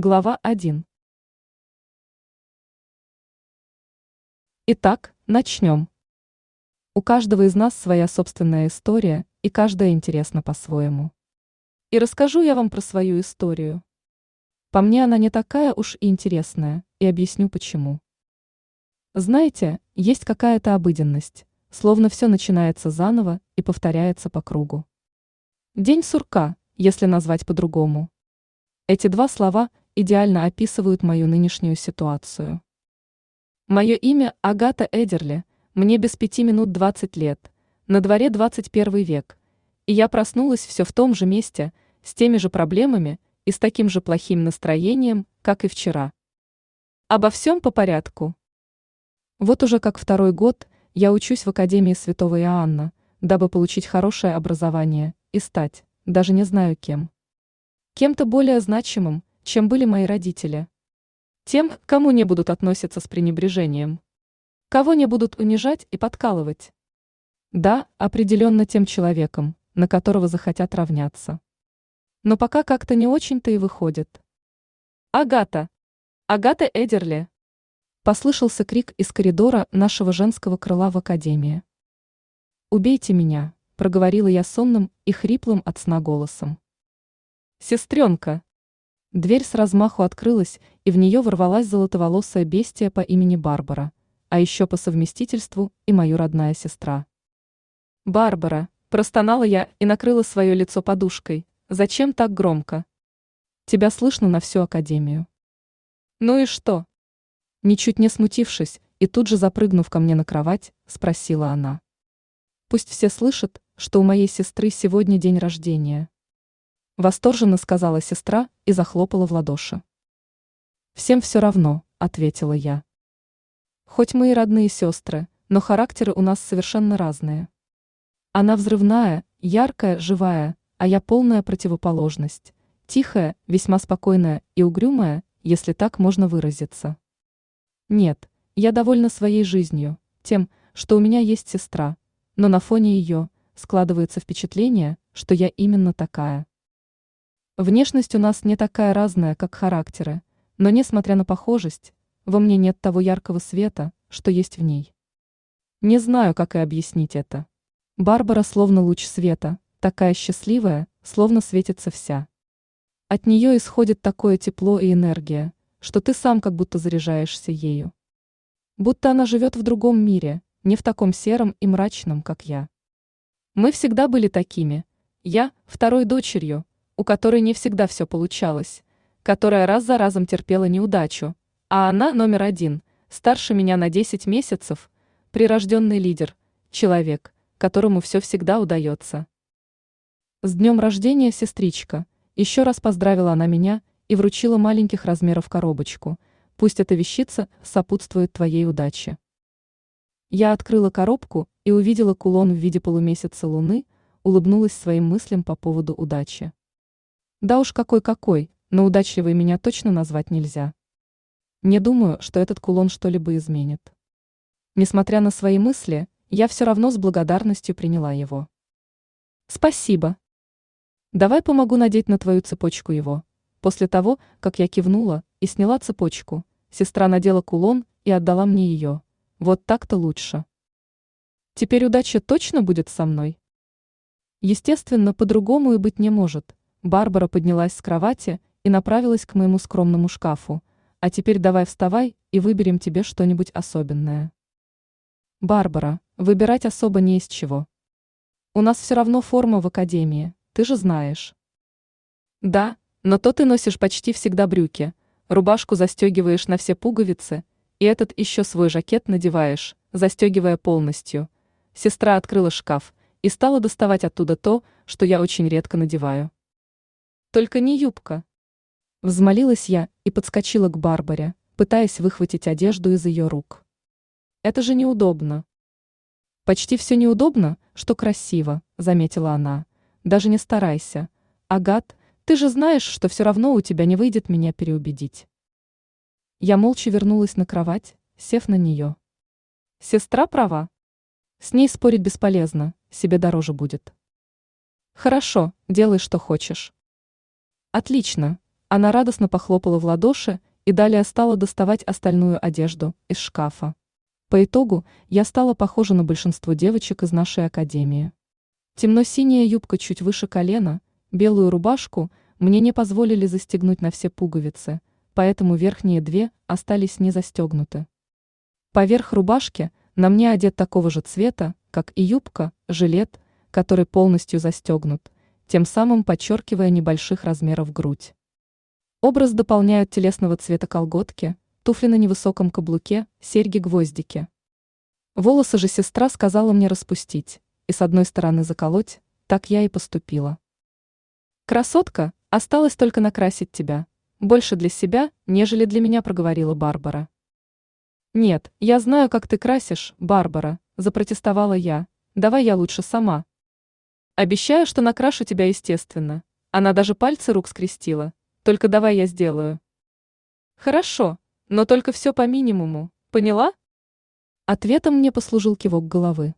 Глава 1. Итак, начнем. У каждого из нас своя собственная история, и каждая интересна по-своему. И расскажу я вам про свою историю. По мне она не такая уж и интересная, и объясню почему. Знаете, есть какая-то обыденность, словно все начинается заново и повторяется по кругу. День сурка, если назвать по-другому. Эти два слова идеально описывают мою нынешнюю ситуацию. Мое имя Агата Эдерли, мне без пяти минут двадцать лет, на дворе двадцать первый век, и я проснулась все в том же месте, с теми же проблемами и с таким же плохим настроением, как и вчера. Обо всем по порядку. Вот уже как второй год я учусь в Академии Святого Иоанна, дабы получить хорошее образование и стать, даже не знаю кем. Кем-то более значимым, чем были мои родители. Тем, кому не будут относиться с пренебрежением. Кого не будут унижать и подкалывать. Да, определенно тем человеком, на которого захотят равняться. Но пока как-то не очень-то и выходит. Агата! Агата Эдерли! Послышался крик из коридора нашего женского крыла в академии. «Убейте меня», — проговорила я сонным и хриплым от сна голосом. «Сестренка!» Дверь с размаху открылась, и в нее ворвалась золотоволосая бестия по имени Барбара, а еще по совместительству и мою родная сестра. «Барбара!» – простонала я и накрыла свое лицо подушкой. «Зачем так громко?» «Тебя слышно на всю академию». «Ну и что?» Ничуть не смутившись и тут же запрыгнув ко мне на кровать, спросила она. «Пусть все слышат, что у моей сестры сегодня день рождения». Восторженно сказала сестра и захлопала в ладоши. «Всем все равно», — ответила я. «Хоть мы и родные сестры, но характеры у нас совершенно разные. Она взрывная, яркая, живая, а я полная противоположность, тихая, весьма спокойная и угрюмая, если так можно выразиться. Нет, я довольна своей жизнью, тем, что у меня есть сестра, но на фоне ее складывается впечатление, что я именно такая. Внешность у нас не такая разная, как характеры, но несмотря на похожесть, во мне нет того яркого света, что есть в ней. Не знаю, как и объяснить это. Барбара словно луч света, такая счастливая, словно светится вся. От нее исходит такое тепло и энергия, что ты сам как будто заряжаешься ею. Будто она живет в другом мире, не в таком сером и мрачном, как я. Мы всегда были такими. Я – второй дочерью, у которой не всегда все получалось, которая раз за разом терпела неудачу, а она номер один, старше меня на 10 месяцев, прирожденный лидер, человек, которому все всегда удается. С днем рождения, сестричка! Еще раз поздравила она меня и вручила маленьких размеров коробочку. Пусть эта вещица сопутствует твоей удаче. Я открыла коробку и увидела кулон в виде полумесяца луны, улыбнулась своим мыслям по поводу удачи. Да уж какой-какой, но удачливой меня точно назвать нельзя. Не думаю, что этот кулон что-либо изменит. Несмотря на свои мысли, я все равно с благодарностью приняла его. Спасибо. Давай помогу надеть на твою цепочку его. После того, как я кивнула и сняла цепочку, сестра надела кулон и отдала мне ее. Вот так-то лучше. Теперь удача точно будет со мной? Естественно, по-другому и быть не может. Барбара поднялась с кровати и направилась к моему скромному шкафу. А теперь давай вставай и выберем тебе что-нибудь особенное. Барбара, выбирать особо не из чего. У нас все равно форма в академии, ты же знаешь. Да, но то ты носишь почти всегда брюки, рубашку застегиваешь на все пуговицы, и этот еще свой жакет надеваешь, застегивая полностью. Сестра открыла шкаф и стала доставать оттуда то, что я очень редко надеваю. Только не юбка. Взмолилась я и подскочила к Барбаре, пытаясь выхватить одежду из ее рук. Это же неудобно. Почти все неудобно, что красиво, заметила она. Даже не старайся. Агат, ты же знаешь, что все равно у тебя не выйдет меня переубедить. Я молча вернулась на кровать, сев на нее. Сестра права. С ней спорить бесполезно, себе дороже будет. Хорошо, делай, что хочешь. Отлично. Она радостно похлопала в ладоши и далее стала доставать остальную одежду из шкафа. По итогу я стала похожа на большинство девочек из нашей академии. Темно-синяя юбка чуть выше колена, белую рубашку мне не позволили застегнуть на все пуговицы, поэтому верхние две остались не застегнуты. Поверх рубашки на мне одет такого же цвета, как и юбка, жилет, который полностью застегнут, тем самым подчеркивая небольших размеров грудь. Образ дополняют телесного цвета колготки, туфли на невысоком каблуке, серьги-гвоздики. Волосы же сестра сказала мне распустить и с одной стороны заколоть, так я и поступила. «Красотка, осталось только накрасить тебя. Больше для себя, нежели для меня», проговорила Барбара. «Нет, я знаю, как ты красишь, Барбара», запротестовала я. «Давай я лучше сама». «Обещаю, что накрашу тебя естественно». Она даже пальцы рук скрестила. Только давай я сделаю. Хорошо, но только все по минимуму, поняла? Ответом мне послужил кивок головы.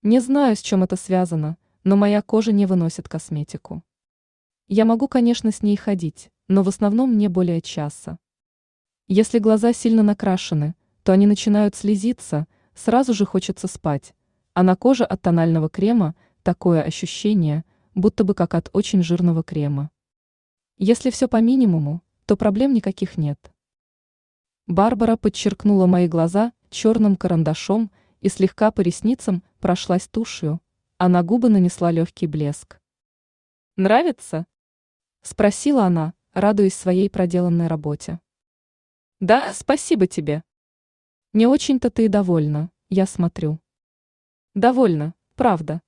Не знаю, с чем это связано, но моя кожа не выносит косметику. Я могу, конечно, с ней ходить, но в основном не более часа. Если глаза сильно накрашены, то они начинают слезиться, сразу же хочется спать, а на коже от тонального крема такое ощущение, будто бы как от очень жирного крема. Если все по минимуму, то проблем никаких нет. Барбара подчеркнула мои глаза черным карандашом и слегка по ресницам прошлась тушью, а на губы нанесла легкий блеск. «Нравится?» – спросила она, радуясь своей проделанной работе. «Да, спасибо тебе». «Не очень-то ты и довольна, я смотрю». «Довольна, правда.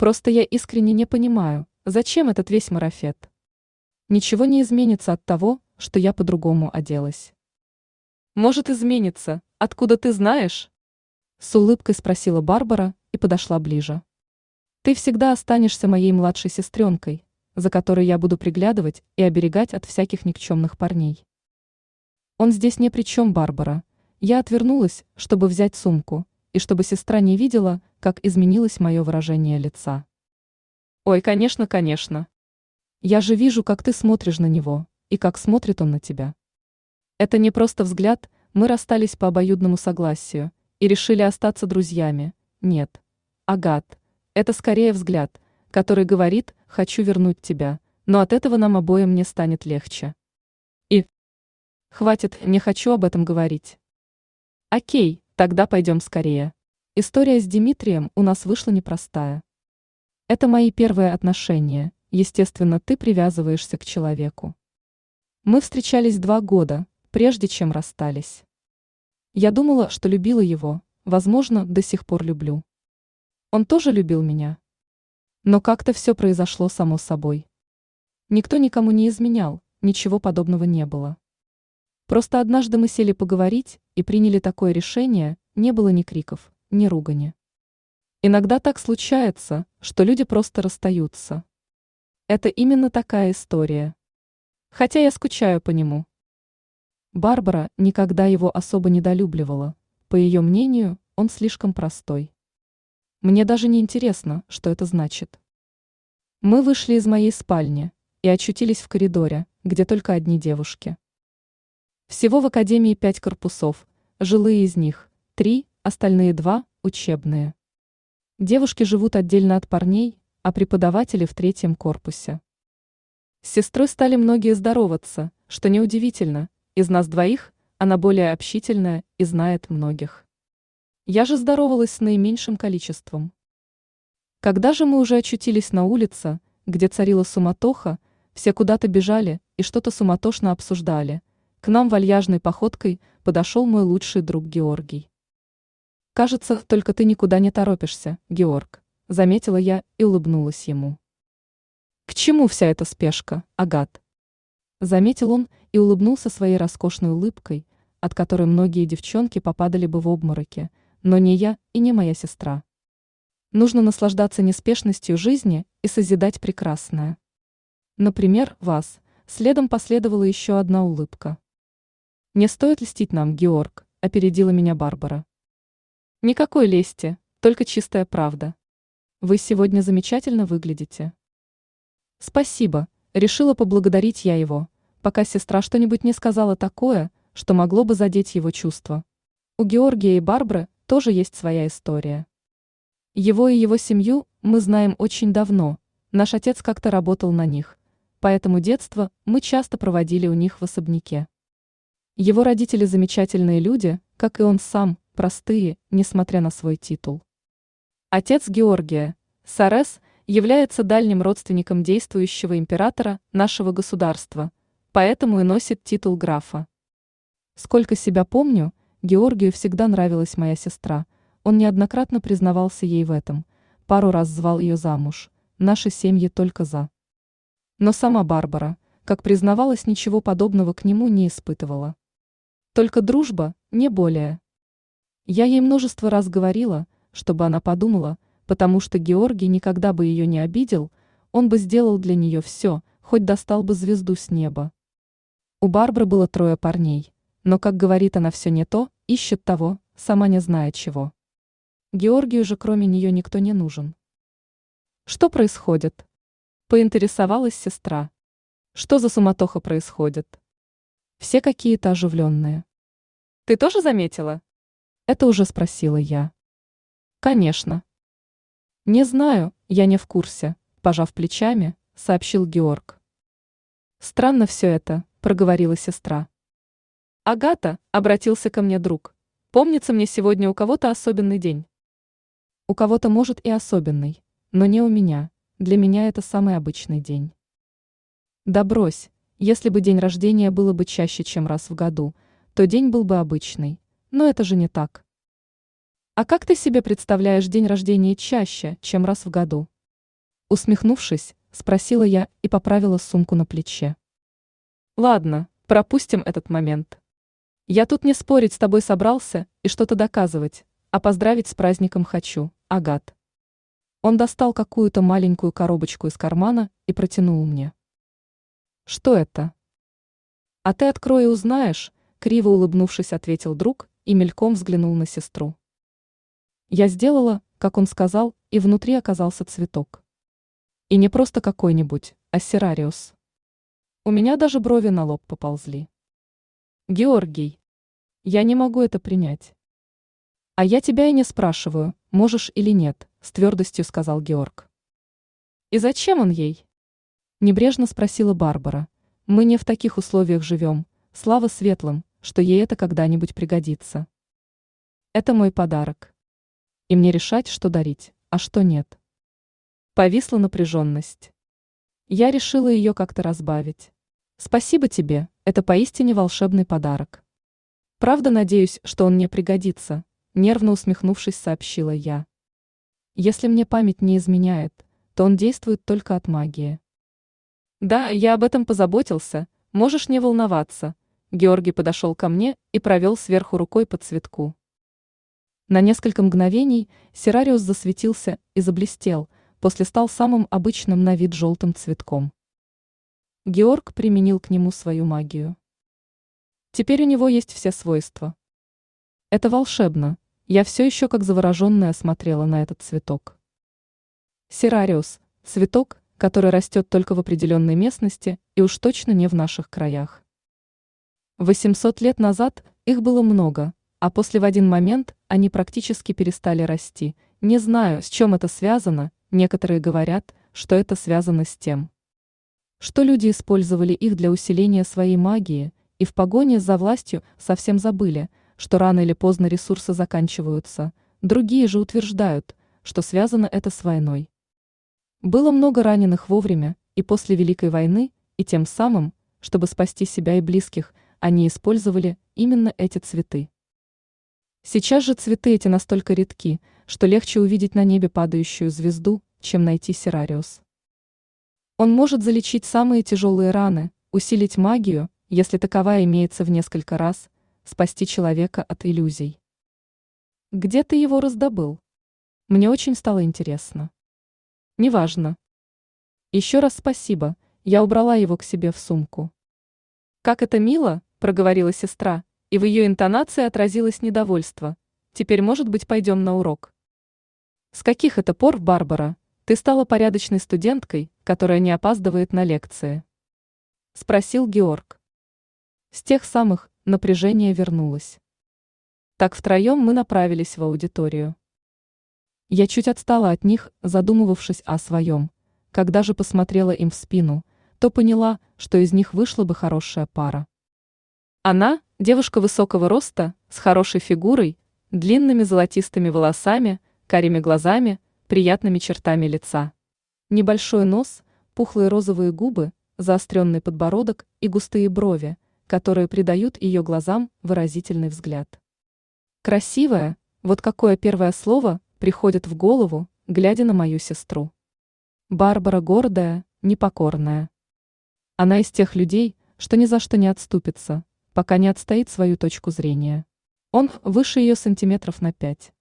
Просто я искренне не понимаю, зачем этот весь марафет?» Ничего не изменится от того, что я по-другому оделась. Может изменится, откуда ты знаешь? С улыбкой спросила Барбара и подошла ближе. Ты всегда останешься моей младшей сестренкой, за которой я буду приглядывать и оберегать от всяких никчемных парней. Он здесь ни при чем, Барбара. Я отвернулась, чтобы взять сумку, и чтобы сестра не видела, как изменилось мое выражение лица. Ой, конечно, конечно. Я же вижу, как ты смотришь на него, и как смотрит он на тебя. Это не просто взгляд, мы расстались по обоюдному согласию и решили остаться друзьями. Нет. Агат, это скорее взгляд, который говорит «хочу вернуть тебя», но от этого нам обоим не станет легче. И... Хватит, не хочу об этом говорить. Окей, тогда пойдем скорее. История с Дмитрием у нас вышла непростая. Это мои первые отношения, естественно, ты привязываешься к человеку. Мы встречались два года, прежде чем расстались. Я думала, что любила его, возможно, до сих пор люблю. Он тоже любил меня. Но как-то все произошло само собой. Никто никому не изменял, ничего подобного не было. Просто однажды мы сели поговорить и приняли такое решение, не было ни криков, ни ругани. Иногда так случается, что люди просто расстаются. Это именно такая история. Хотя я скучаю по нему. Барбара никогда его особо недолюбливала. По ее мнению, он слишком простой. Мне даже не интересно, что это значит. Мы вышли из моей спальни и очутились в коридоре, где только одни девушки. Всего в академии пять корпусов, жилые из них три, остальные два – учебные. Девушки живут отдельно от парней, а преподаватели в третьем корпусе. С сестрой стали многие здороваться, что неудивительно, из нас двоих она более общительная и знает многих. Я же здоровалась с наименьшим количеством. Когда же мы уже очутились на улице, где царила суматоха, все куда-то бежали и что-то суматошно обсуждали, к нам вальяжной походкой подошел мой лучший друг Георгий. Кажется, только ты никуда не торопишься, Георг заметила я и улыбнулась ему. К чему вся эта спешка, Агат? Заметил он и улыбнулся своей роскошной улыбкой, от которой многие девчонки попадали бы в обмороки, но не я и не моя сестра. Нужно наслаждаться неспешностью жизни и созидать прекрасное. Например, вас. Следом последовала еще одна улыбка. Не стоит льстить нам, Георг, опередила меня Барбара. Никакой лести, только чистая правда. Вы сегодня замечательно выглядите. Спасибо, решила поблагодарить я его, пока сестра что-нибудь не сказала такое, что могло бы задеть его чувства. У Георгия и Барбары тоже есть своя история. Его и его семью мы знаем очень давно, наш отец как-то работал на них, поэтому детство мы часто проводили у них в особняке. Его родители замечательные люди, как и он сам, простые, несмотря на свой титул. Отец Георгия, Сарес, является дальним родственником действующего императора нашего государства, поэтому и носит титул графа. Сколько себя помню, Георгию всегда нравилась моя сестра, он неоднократно признавался ей в этом, пару раз звал ее замуж, наши семьи только за. Но сама Барбара, как признавалась, ничего подобного к нему не испытывала. Только дружба, не более. Я ей множество раз говорила, чтобы она подумала, потому что Георгий никогда бы ее не обидел, он бы сделал для нее все, хоть достал бы звезду с неба. У Барбары было трое парней, но, как говорит она, все не то, ищет того, сама не зная чего. Георгию же кроме нее никто не нужен. Что происходит? Поинтересовалась сестра. Что за суматоха происходит? Все какие-то оживленные. Ты тоже заметила? Это уже спросила я. Конечно. Не знаю, я не в курсе, пожав плечами, сообщил Георг. Странно все это, проговорила сестра. Агата, обратился ко мне друг. Помнится мне сегодня у кого-то особенный день. У кого-то может и особенный, но не у меня. Для меня это самый обычный день. Да брось, если бы день рождения было бы чаще, чем раз в году, то день был бы обычный. Но это же не так. А как ты себе представляешь день рождения чаще, чем раз в году? Усмехнувшись, спросила я и поправила сумку на плече. Ладно, пропустим этот момент. Я тут не спорить с тобой собрался и что-то доказывать, а поздравить с праздником хочу, Агат. Он достал какую-то маленькую коробочку из кармана и протянул мне. Что это? А ты открой и узнаешь, криво улыбнувшись, ответил друг и мельком взглянул на сестру. Я сделала, как он сказал, и внутри оказался цветок. И не просто какой-нибудь, а серариус. У меня даже брови на лоб поползли. Георгий, я не могу это принять. А я тебя и не спрашиваю, можешь или нет, с твердостью сказал Георг. И зачем он ей? Небрежно спросила Барбара. Мы не в таких условиях живем, слава светлым, что ей это когда-нибудь пригодится. Это мой подарок. И мне решать, что дарить, а что нет. Повисла напряженность. Я решила ее как-то разбавить. Спасибо тебе, это поистине волшебный подарок. Правда, надеюсь, что он мне пригодится, нервно усмехнувшись, сообщила я. Если мне память не изменяет, то он действует только от магии. Да, я об этом позаботился, можешь не волноваться. Георгий подошел ко мне и провел сверху рукой по цветку. На несколько мгновений Серариус засветился и заблестел, после стал самым обычным на вид желтым цветком. Георг применил к нему свою магию. Теперь у него есть все свойства. Это волшебно, я все еще как завороженная смотрела на этот цветок. Серариус – цветок, который растет только в определенной местности и уж точно не в наших краях. 800 лет назад их было много, а после в один момент они практически перестали расти. Не знаю, с чем это связано, некоторые говорят, что это связано с тем, что люди использовали их для усиления своей магии и в погоне за властью совсем забыли – что рано или поздно ресурсы заканчиваются, другие же утверждают, что связано это с войной. Было много раненых вовремя и после Великой войны, и тем самым, чтобы спасти себя и близких, они использовали именно эти цветы. Сейчас же цветы эти настолько редки, что легче увидеть на небе падающую звезду, чем найти Серариус. Он может залечить самые тяжелые раны, усилить магию, если таковая имеется в несколько раз – спасти человека от иллюзий. Где ты его раздобыл? Мне очень стало интересно. Неважно. Еще раз спасибо, я убрала его к себе в сумку. Как это мило, проговорила сестра, и в ее интонации отразилось недовольство. Теперь, может быть, пойдем на урок. С каких это пор, Барбара, Ты стала порядочной студенткой, которая не опаздывает на лекции. Спросил Георг. С тех самых напряжение вернулось. Так втроем мы направились в аудиторию. Я чуть отстала от них, задумывавшись о своем. Когда же посмотрела им в спину, то поняла, что из них вышла бы хорошая пара. Она – девушка высокого роста, с хорошей фигурой, длинными золотистыми волосами, карими глазами – приятными чертами лица. Небольшой нос, пухлые розовые губы, заостренный подбородок и густые брови, которые придают ее глазам выразительный взгляд. Красивая, вот какое первое слово приходит в голову, глядя на мою сестру. Барбара гордая, непокорная. Она из тех людей, что ни за что не отступится, пока не отстоит свою точку зрения. Он выше ее сантиметров на пять.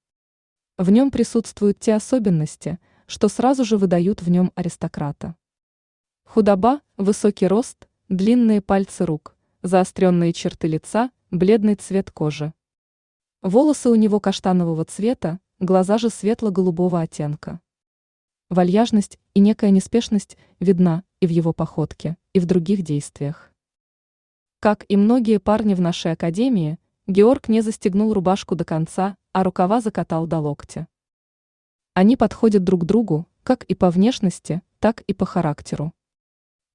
В нем присутствуют те особенности, что сразу же выдают в нем аристократа. Худоба, высокий рост, длинные пальцы рук, заостренные черты лица, бледный цвет кожи. Волосы у него каштанового цвета, глаза же светло-голубого оттенка. Вальяжность и некая неспешность видна и в его походке, и в других действиях. Как и многие парни в нашей академии, Георг не застегнул рубашку до конца, а рукава закатал до локтя. Они подходят друг другу, как и по внешности, так и по характеру.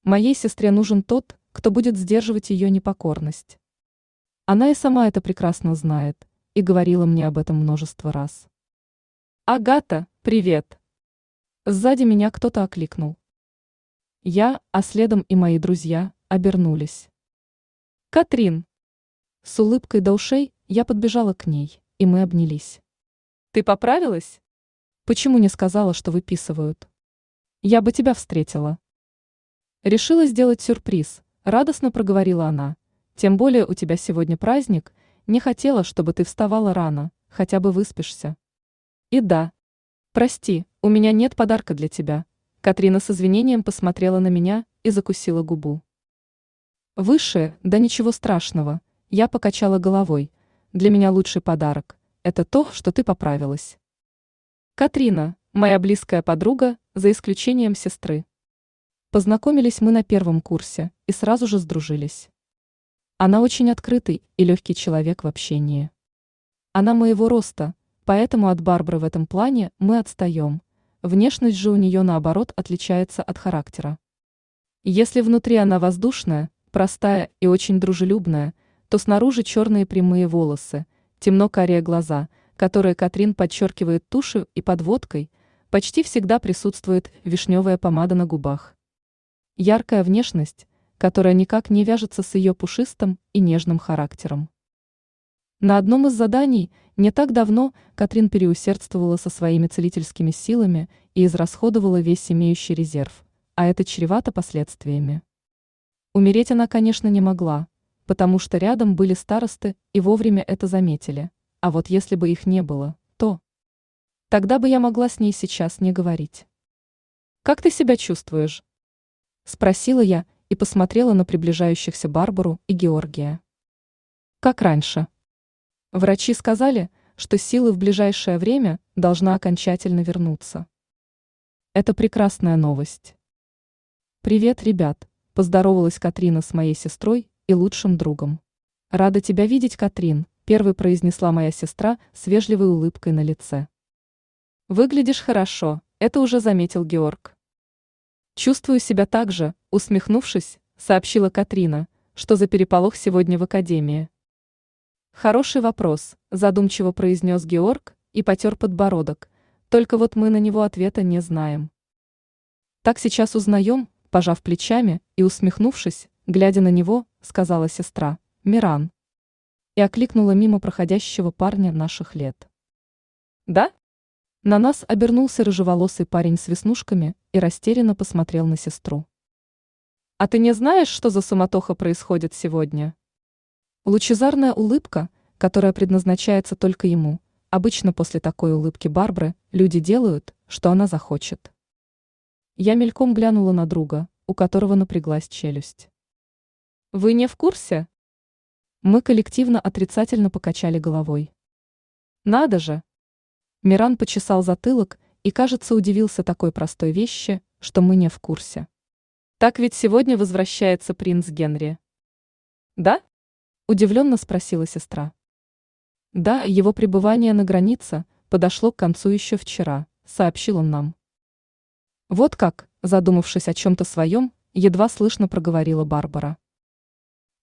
Моей сестре нужен тот, кто будет сдерживать ее непокорность. Она и сама это прекрасно знает, и говорила мне об этом множество раз. «Агата, привет!» Сзади меня кто-то окликнул. Я, а следом и мои друзья, обернулись. «Катрин!» С улыбкой до ушей я подбежала к ней и мы обнялись. Ты поправилась? Почему не сказала, что выписывают? Я бы тебя встретила. Решила сделать сюрприз, радостно проговорила она. Тем более у тебя сегодня праздник, не хотела, чтобы ты вставала рано, хотя бы выспишься. И да. Прости, у меня нет подарка для тебя. Катрина с извинением посмотрела на меня и закусила губу. Выше, да ничего страшного. Я покачала головой, для меня лучший подарок – это то, что ты поправилась. Катрина, моя близкая подруга, за исключением сестры. Познакомились мы на первом курсе и сразу же сдружились. Она очень открытый и легкий человек в общении. Она моего роста, поэтому от Барбары в этом плане мы отстаем. Внешность же у нее наоборот отличается от характера. Если внутри она воздушная, простая и очень дружелюбная – то снаружи черные прямые волосы, темно-карие глаза, которые Катрин подчеркивает тушью и подводкой, почти всегда присутствует вишневая помада на губах. Яркая внешность, которая никак не вяжется с ее пушистым и нежным характером. На одном из заданий не так давно Катрин переусердствовала со своими целительскими силами и израсходовала весь имеющий резерв, а это чревато последствиями. Умереть она, конечно, не могла, потому что рядом были старосты и вовремя это заметили. А вот если бы их не было, то... Тогда бы я могла с ней сейчас не говорить. «Как ты себя чувствуешь?» Спросила я и посмотрела на приближающихся Барбару и Георгия. Как раньше. Врачи сказали, что силы в ближайшее время должна окончательно вернуться. Это прекрасная новость. «Привет, ребят», – поздоровалась Катрина с моей сестрой и лучшим другом. «Рада тебя видеть, Катрин», – первой произнесла моя сестра с вежливой улыбкой на лице. «Выглядишь хорошо», – это уже заметил Георг. «Чувствую себя так же», – усмехнувшись, сообщила Катрина, что за переполох сегодня в академии. «Хороший вопрос», – задумчиво произнес Георг и потер подбородок, только вот мы на него ответа не знаем. Так сейчас узнаем, пожав плечами и усмехнувшись, глядя на него, сказала сестра, Миран. И окликнула мимо проходящего парня наших лет. Да? На нас обернулся рыжеволосый парень с веснушками и растерянно посмотрел на сестру. А ты не знаешь, что за суматоха происходит сегодня? Лучезарная улыбка, которая предназначается только ему, обычно после такой улыбки Барбары люди делают, что она захочет. Я мельком глянула на друга, у которого напряглась челюсть. Вы не в курсе? Мы коллективно отрицательно покачали головой. Надо же! Миран почесал затылок и, кажется, удивился такой простой вещи, что мы не в курсе. Так ведь сегодня возвращается принц Генри. Да? Удивленно спросила сестра. Да, его пребывание на границе подошло к концу еще вчера, сообщил он нам. Вот как, задумавшись о чем-то своем, едва слышно проговорила Барбара.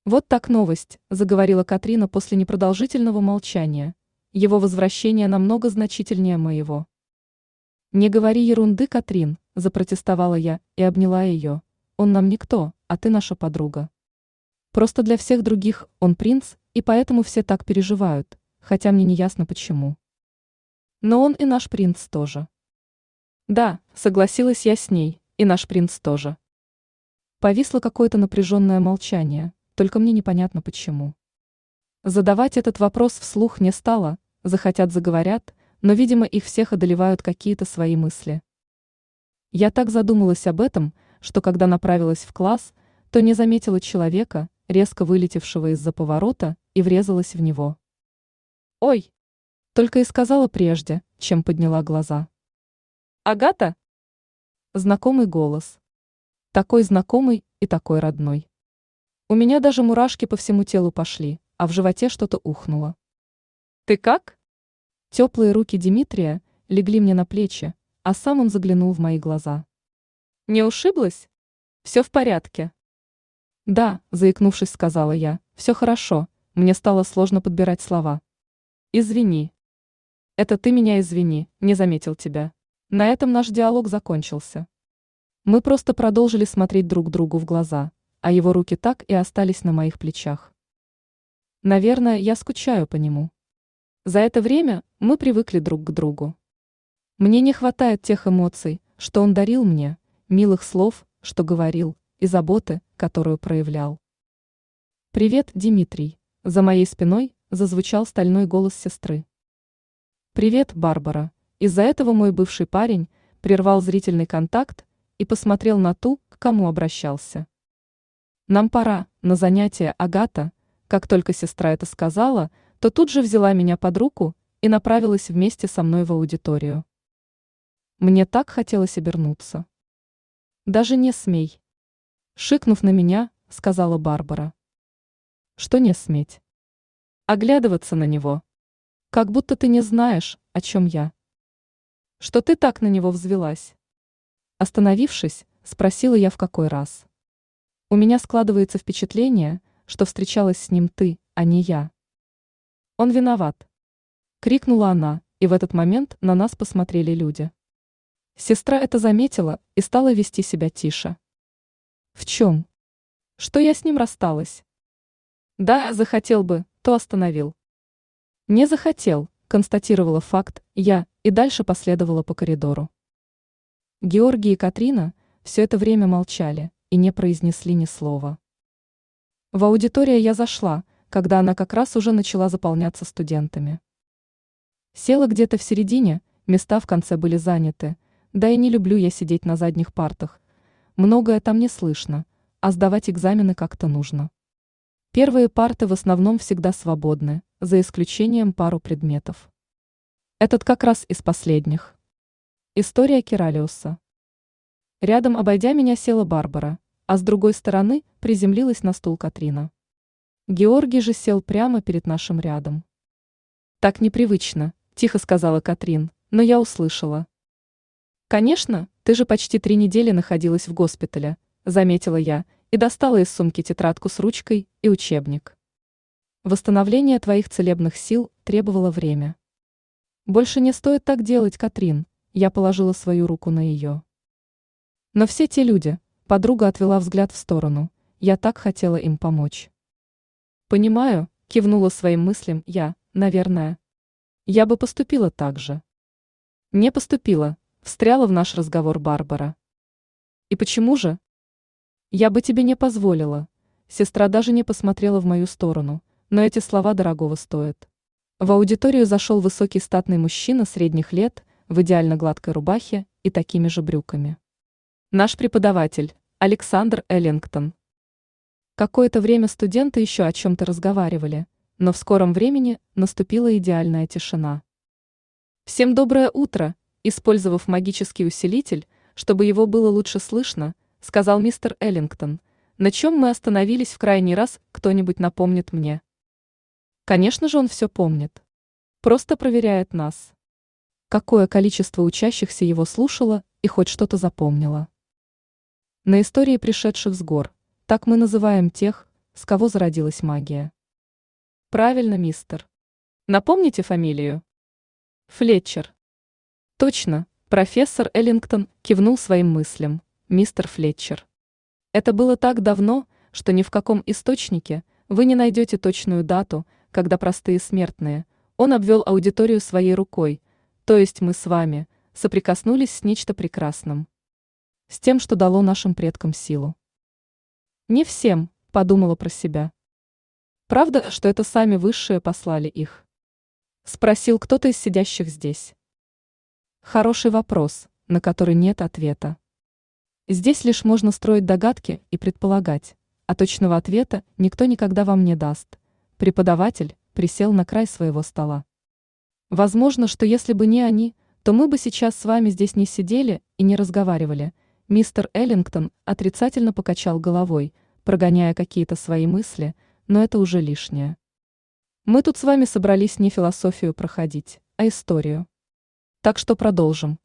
Вот так новость, заговорила Катрина после непродолжительного молчания. Его возвращение намного значительнее моего. Не говори ерунды, Катрин, запротестовала я и обняла ее. Он нам никто, а ты наша подруга. Просто для всех других он принц, и поэтому все так переживают, хотя мне не ясно почему. Но он и наш принц тоже. Да, согласилась я с ней, и наш принц тоже. Повисло какое-то напряженное молчание, только мне непонятно почему. Задавать этот вопрос вслух не стало, захотят заговорят, но, видимо, их всех одолевают какие-то свои мысли. Я так задумалась об этом, что когда направилась в класс, то не заметила человека, резко вылетевшего из-за поворота, и врезалась в него. «Ой!» Только и сказала прежде, чем подняла глаза. «Агата?» Знакомый голос. Такой знакомый и такой родной. У меня даже мурашки по всему телу пошли, а в животе что-то ухнуло. «Ты как?» Теплые руки Дмитрия легли мне на плечи, а сам он заглянул в мои глаза. «Не ушиблась? Все в порядке?» «Да», заикнувшись, сказала я, «все хорошо, мне стало сложно подбирать слова». «Извини». «Это ты меня извини, не заметил тебя». На этом наш диалог закончился. Мы просто продолжили смотреть друг другу в глаза, а его руки так и остались на моих плечах. Наверное, я скучаю по нему. За это время мы привыкли друг к другу. Мне не хватает тех эмоций, что он дарил мне, милых слов, что говорил, и заботы, которую проявлял. «Привет, Дмитрий!» За моей спиной зазвучал стальной голос сестры. «Привет, Барбара!» Из-за этого мой бывший парень прервал зрительный контакт и посмотрел на ту, к кому обращался. «Нам пора, на занятие, Агата», как только сестра это сказала, то тут же взяла меня под руку и направилась вместе со мной в аудиторию. Мне так хотелось обернуться. «Даже не смей», — шикнув на меня, сказала Барбара. «Что не сметь?» «Оглядываться на него. Как будто ты не знаешь, о чем я». Что ты так на него взвелась? Остановившись, спросила я в какой раз. У меня складывается впечатление, что встречалась с ним ты, а не я. Он виноват. Крикнула она, и в этот момент на нас посмотрели люди. Сестра это заметила и стала вести себя тише. В чем? Что я с ним рассталась? Да, захотел бы, то остановил. Не захотел, констатировала факт я и дальше последовала по коридору. Георгий и Катрина все это время молчали и не произнесли ни слова. В аудиторию я зашла, когда она как раз уже начала заполняться студентами. Села где-то в середине, места в конце были заняты, да и не люблю я сидеть на задних партах. Многое там не слышно, а сдавать экзамены как-то нужно. Первые парты в основном всегда свободны, за исключением пару предметов. Этот как раз из последних. История Киралиуса. Рядом, обойдя меня, села Барбара, а с другой стороны приземлилась на стул Катрина. Георгий же сел прямо перед нашим рядом. «Так непривычно», – тихо сказала Катрин, но я услышала. «Конечно, ты же почти три недели находилась в госпитале», – заметила я и достала из сумки тетрадку с ручкой и учебник. Восстановление твоих целебных сил требовало время. Больше не стоит так делать, Катрин, я положила свою руку на ее. Но все те люди, подруга отвела взгляд в сторону, я так хотела им помочь. Понимаю, кивнула своим мыслям я, наверное. Я бы поступила так же. Не поступила, встряла в наш разговор Барбара. И почему же? Я бы тебе не позволила. Сестра даже не посмотрела в мою сторону, но эти слова дорогого стоят. В аудиторию зашел высокий статный мужчина средних лет в идеально гладкой рубахе и такими же брюками. Наш преподаватель, Александр Эллингтон. Какое-то время студенты еще о чем-то разговаривали, но в скором времени наступила идеальная тишина. «Всем доброе утро!» Использовав магический усилитель, чтобы его было лучше слышно, сказал мистер Эллингтон. На чем мы остановились в крайний раз, кто-нибудь напомнит мне. Конечно же он все помнит. Просто проверяет нас. Какое количество учащихся его слушало и хоть что-то запомнило. На истории пришедших с гор, так мы называем тех, с кого зародилась магия. Правильно, мистер. Напомните фамилию. Флетчер. Точно, профессор Эллингтон кивнул своим мыслям, мистер Флетчер. Это было так давно, что ни в каком источнике вы не найдете точную дату, когда простые смертные, он обвел аудиторию своей рукой, то есть мы с вами, соприкоснулись с нечто прекрасным. С тем, что дало нашим предкам силу. Не всем, подумала про себя. Правда, что это сами высшие послали их? Спросил кто-то из сидящих здесь. Хороший вопрос, на который нет ответа. Здесь лишь можно строить догадки и предполагать, а точного ответа никто никогда вам не даст. Преподаватель присел на край своего стола. Возможно, что если бы не они, то мы бы сейчас с вами здесь не сидели и не разговаривали. Мистер Эллингтон отрицательно покачал головой, прогоняя какие-то свои мысли, но это уже лишнее. Мы тут с вами собрались не философию проходить, а историю. Так что продолжим.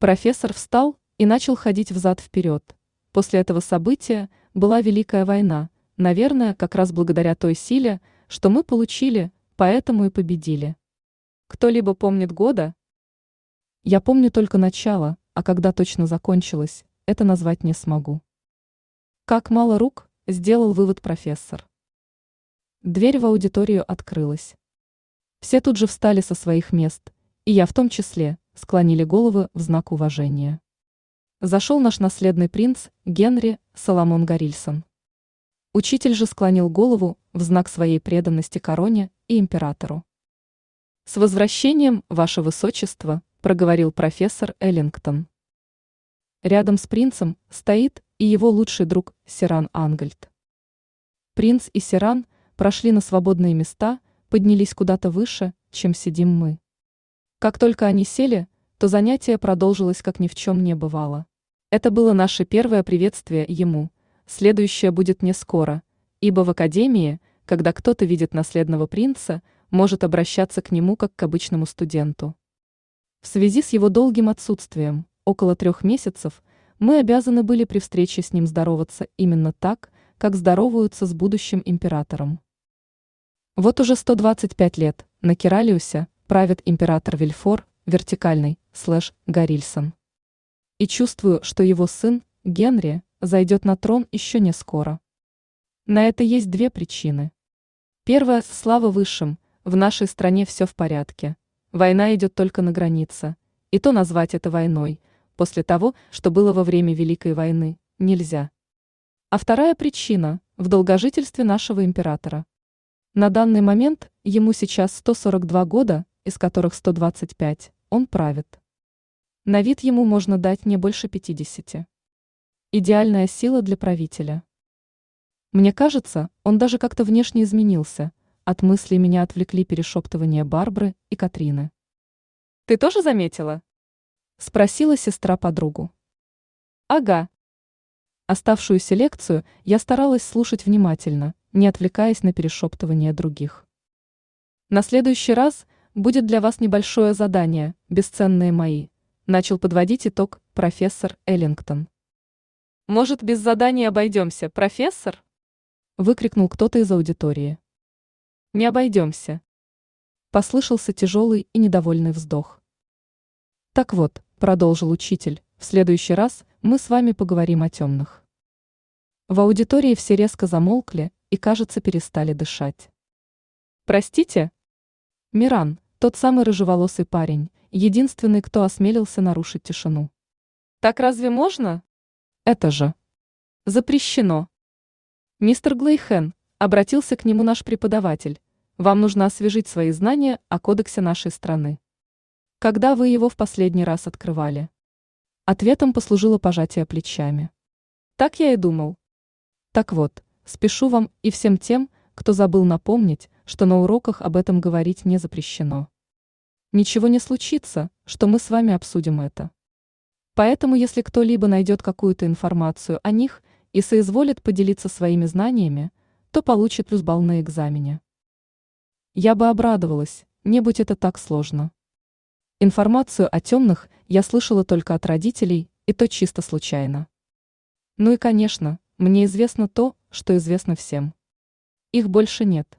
Профессор встал и начал ходить взад-вперед. После этого события была Великая война, наверное, как раз благодаря той силе, что мы получили, поэтому и победили. Кто-либо помнит года? Я помню только начало, а когда точно закончилось, это назвать не смогу. Как мало рук, сделал вывод профессор. Дверь в аудиторию открылась. Все тут же встали со своих мест, и я в том числе, склонили головы в знак уважения. Зашел наш наследный принц Генри Соломон Горильсон. Учитель же склонил голову в знак своей преданности короне и императору. «С возвращением, ваше высочество», – проговорил профессор Эллингтон. Рядом с принцем стоит и его лучший друг Сиран Ангельд. Принц и Сиран прошли на свободные места, поднялись куда-то выше, чем сидим мы. Как только они сели, то занятие продолжилось, как ни в чем не бывало. Это было наше первое приветствие ему, следующее будет не скоро, ибо в академии, когда кто-то видит наследного принца, может обращаться к нему как к обычному студенту. В связи с его долгим отсутствием, около трех месяцев, мы обязаны были при встрече с ним здороваться именно так, как здороваются с будущим императором. Вот уже 125 лет на Киралиусе правит император Вильфор, вертикальный, слэш, Горильсон. И чувствую, что его сын, Генри, зайдет на трон еще не скоро. На это есть две причины. Первая – слава высшим, в нашей стране все в порядке. Война идет только на границе. И то назвать это войной, после того, что было во время Великой войны, нельзя. А вторая причина – в долгожительстве нашего императора. На данный момент ему сейчас 142 года, из которых 125 он правит. На вид ему можно дать не больше 50. Идеальная сила для правителя. Мне кажется, он даже как-то внешне изменился. От мыслей меня отвлекли перешептывания Барбары и Катрины. «Ты тоже заметила?» – спросила сестра подругу. «Ага». Оставшуюся лекцию я старалась слушать внимательно, не отвлекаясь на перешептывания других. На следующий раз будет для вас небольшое задание, бесценные мои, начал подводить итог профессор Эллингтон. Может, без задания обойдемся, профессор? Выкрикнул кто-то из аудитории. Не обойдемся. Послышался тяжелый и недовольный вздох. Так вот, продолжил учитель, в следующий раз мы с вами поговорим о темных. В аудитории все резко замолкли и, кажется, перестали дышать. Простите? Миран, тот самый рыжеволосый парень, единственный, кто осмелился нарушить тишину. Так разве можно? Это же запрещено. Мистер Глейхен, обратился к нему наш преподаватель. Вам нужно освежить свои знания о кодексе нашей страны. Когда вы его в последний раз открывали? Ответом послужило пожатие плечами. Так я и думал. Так вот, спешу вам и всем тем, кто забыл напомнить, что на уроках об этом говорить не запрещено. Ничего не случится, что мы с вами обсудим это. Поэтому если кто-либо найдет какую-то информацию о них и соизволит поделиться своими знаниями, то получит плюс балл на экзамене. Я бы обрадовалась, не будь это так сложно. Информацию о темных я слышала только от родителей, и то чисто случайно. Ну и, конечно, мне известно то, что известно всем. Их больше нет.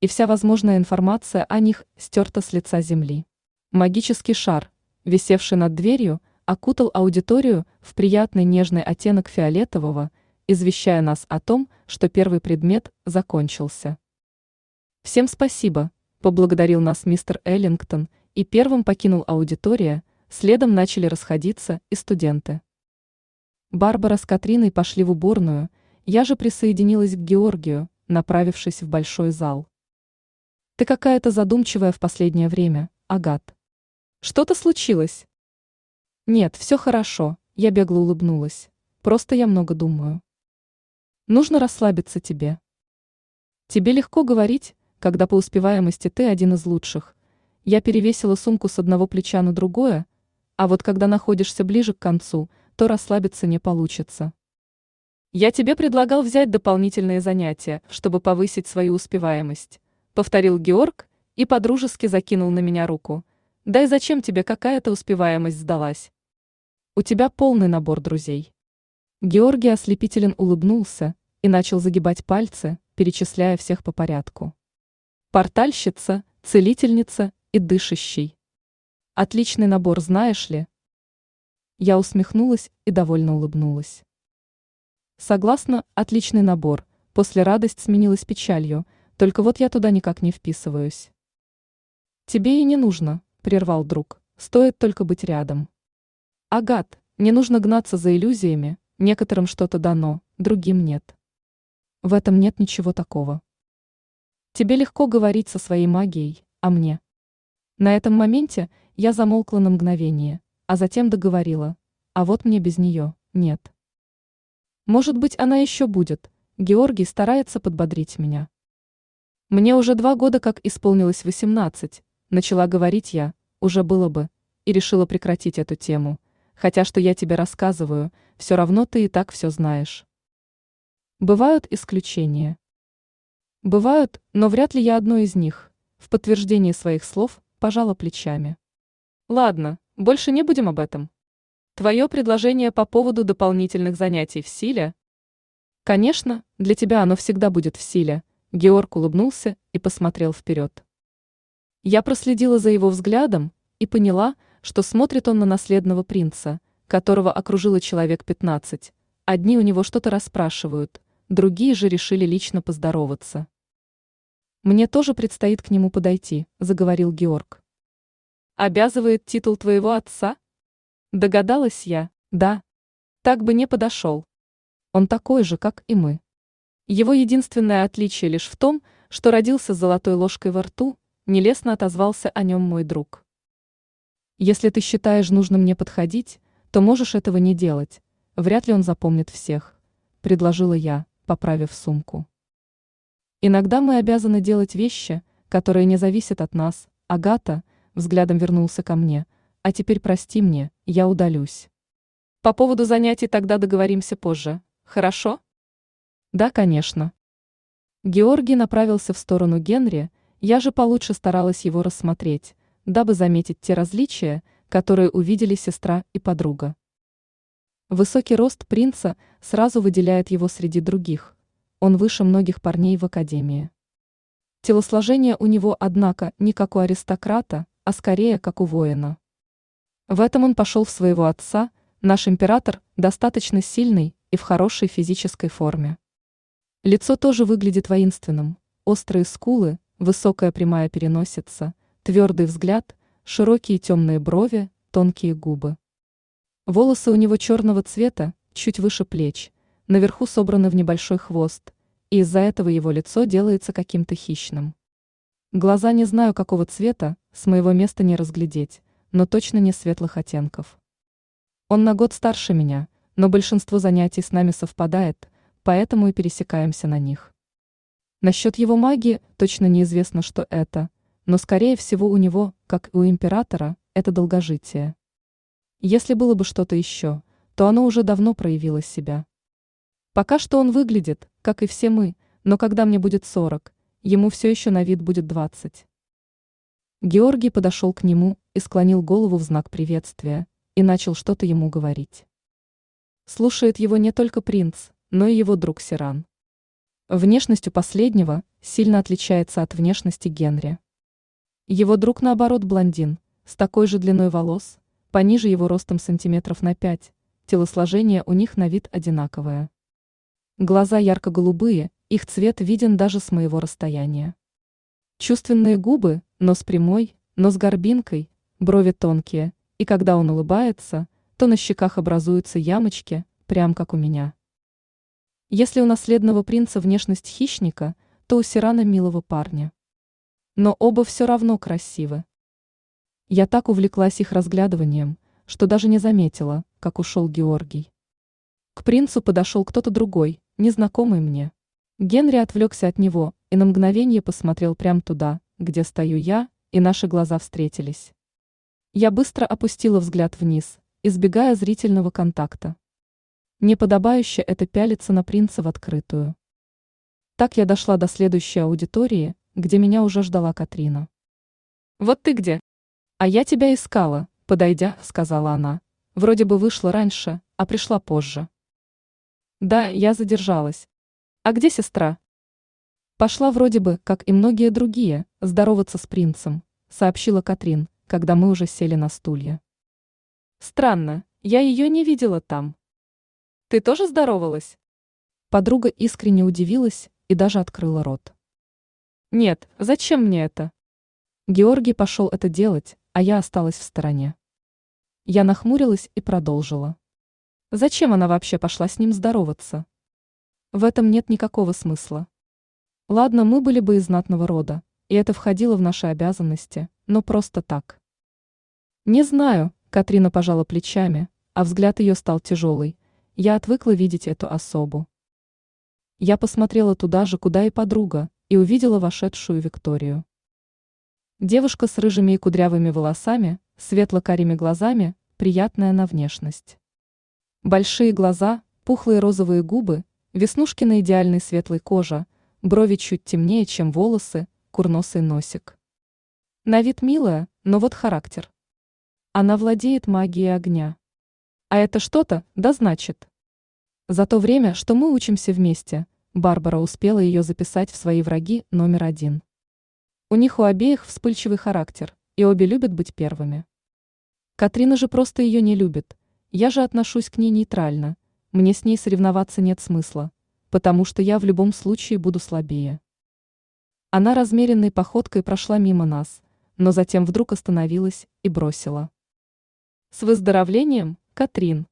И вся возможная информация о них стерта с лица земли. Магический шар, висевший над дверью, окутал аудиторию в приятный нежный оттенок фиолетового, извещая нас о том, что первый предмет закончился. «Всем спасибо», – поблагодарил нас мистер Эллингтон, и первым покинул аудитория, следом начали расходиться и студенты. Барбара с Катриной пошли в уборную, я же присоединилась к Георгию, направившись в большой зал. «Ты какая-то задумчивая в последнее время, Агат. Что-то случилось?» «Нет, все хорошо», – я бегло улыбнулась. «Просто я много думаю». «Нужно расслабиться тебе». «Тебе легко говорить, когда по успеваемости ты один из лучших. Я перевесила сумку с одного плеча на другое, а вот когда находишься ближе к концу, то расслабиться не получится». «Я тебе предлагал взять дополнительные занятия, чтобы повысить свою успеваемость», – повторил Георг и подружески закинул на меня руку. «Да и зачем тебе какая-то успеваемость сдалась?» У тебя полный набор друзей. Георгий ослепителен улыбнулся и начал загибать пальцы, перечисляя всех по порядку. Портальщица, целительница и дышащий. Отличный набор, знаешь ли? Я усмехнулась и довольно улыбнулась. Согласна, отличный набор. После радость сменилась печалью, только вот я туда никак не вписываюсь. Тебе и не нужно, прервал друг, стоит только быть рядом. Агат, не нужно гнаться за иллюзиями, некоторым что-то дано, другим нет. В этом нет ничего такого. Тебе легко говорить со своей магией, а мне? На этом моменте я замолкла на мгновение, а затем договорила, а вот мне без нее нет. Может быть, она еще будет, Георгий старается подбодрить меня. Мне уже два года как исполнилось восемнадцать, начала говорить я, уже было бы, и решила прекратить эту тему – хотя что я тебе рассказываю, все равно ты и так все знаешь. Бывают исключения. Бывают, но вряд ли я одно из них. В подтверждение своих слов пожала плечами. Ладно, больше не будем об этом. Твое предложение по поводу дополнительных занятий в силе? Конечно, для тебя оно всегда будет в силе. Георг улыбнулся и посмотрел вперед. Я проследила за его взглядом и поняла, что смотрит он на наследного принца, которого окружило человек пятнадцать. Одни у него что-то расспрашивают, другие же решили лично поздороваться. «Мне тоже предстоит к нему подойти», – заговорил Георг. «Обязывает титул твоего отца?» Догадалась я, да. Так бы не подошел. Он такой же, как и мы. Его единственное отличие лишь в том, что родился с золотой ложкой во рту, нелестно отозвался о нем мой друг. Если ты считаешь нужным мне подходить, то можешь этого не делать. Вряд ли он запомнит всех, предложила я, поправив сумку. Иногда мы обязаны делать вещи, которые не зависят от нас. Агата взглядом вернулся ко мне. А теперь прости мне, я удалюсь. По поводу занятий тогда договоримся позже. Хорошо? Да, конечно. Георгий направился в сторону Генри, я же получше старалась его рассмотреть, дабы заметить те различия, которые увидели сестра и подруга. Высокий рост принца сразу выделяет его среди других. Он выше многих парней в академии. Телосложение у него, однако, не как у аристократа, а скорее как у воина. В этом он пошел в своего отца, наш император достаточно сильный и в хорошей физической форме. Лицо тоже выглядит воинственным, острые скулы, высокая прямая переносица, Твердый взгляд, широкие темные брови, тонкие губы. Волосы у него черного цвета, чуть выше плеч, наверху собраны в небольшой хвост, и из-за этого его лицо делается каким-то хищным. Глаза не знаю какого цвета, с моего места не разглядеть, но точно не светлых оттенков. Он на год старше меня, но большинство занятий с нами совпадает, поэтому и пересекаемся на них. Насчет его магии точно неизвестно, что это – но скорее всего у него, как и у императора, – это долгожитие. Если было бы что-то еще, то оно уже давно проявило себя. Пока что он выглядит, как и все мы, но когда мне будет 40, ему все еще на вид будет 20. Георгий подошел к нему и склонил голову в знак приветствия и начал что-то ему говорить. Слушает его не только принц, но и его друг Сиран. Внешность у последнего сильно отличается от внешности Генри. Его друг, наоборот, блондин, с такой же длиной волос, пониже его ростом сантиметров на пять, телосложение у них на вид одинаковое. Глаза ярко-голубые, их цвет виден даже с моего расстояния. Чувственные губы, нос прямой, нос горбинкой, брови тонкие, и когда он улыбается, то на щеках образуются ямочки, прям как у меня. Если у наследного принца внешность хищника, то у Сирана милого парня. Но оба все равно красивы. Я так увлеклась их разглядыванием, что даже не заметила, как ушел Георгий. К принцу подошел кто-то другой, незнакомый мне. Генри отвлекся от него и на мгновение посмотрел прямо туда, где стою я, и наши глаза встретились. Я быстро опустила взгляд вниз, избегая зрительного контакта. Неподобающе это пялиться на принца в открытую. Так я дошла до следующей аудитории, где меня уже ждала Катрина. «Вот ты где?» «А я тебя искала», подойдя, сказала она. «Вроде бы вышла раньше, а пришла позже». «Да, я задержалась. А где сестра?» «Пошла вроде бы, как и многие другие, здороваться с принцем», сообщила Катрин, когда мы уже сели на стулья. «Странно, я ее не видела там». Ты тоже здоровалась? Подруга искренне удивилась и даже открыла рот. Нет, зачем мне это? Георгий пошел это делать, а я осталась в стороне. Я нахмурилась и продолжила. Зачем она вообще пошла с ним здороваться? В этом нет никакого смысла. Ладно, мы были бы из знатного рода, и это входило в наши обязанности, но просто так. Не знаю, Катрина пожала плечами, а взгляд ее стал тяжелый, я отвыкла видеть эту особу. Я посмотрела туда же, куда и подруга, и увидела вошедшую Викторию. Девушка с рыжими и кудрявыми волосами, светло-карими глазами, приятная на внешность. Большие глаза, пухлые розовые губы, веснушки на идеальной светлой коже, брови чуть темнее, чем волосы, курносый носик. На вид милая, но вот характер. Она владеет магией огня. А это что-то, да значит. За то время, что мы учимся вместе, Барбара успела ее записать в свои враги номер один. У них у обеих вспыльчивый характер, и обе любят быть первыми. Катрина же просто ее не любит, я же отношусь к ней нейтрально, мне с ней соревноваться нет смысла, потому что я в любом случае буду слабее. Она размеренной походкой прошла мимо нас, но затем вдруг остановилась и бросила. С выздоровлением, Катрин.